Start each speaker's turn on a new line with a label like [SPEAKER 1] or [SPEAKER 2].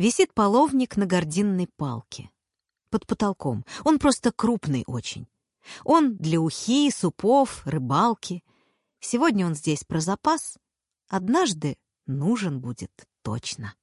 [SPEAKER 1] Висит половник на гординной палке. Под потолком. Он просто крупный очень. Он для ухи, супов, рыбалки. Сегодня он здесь про запас. Однажды нужен будет точно.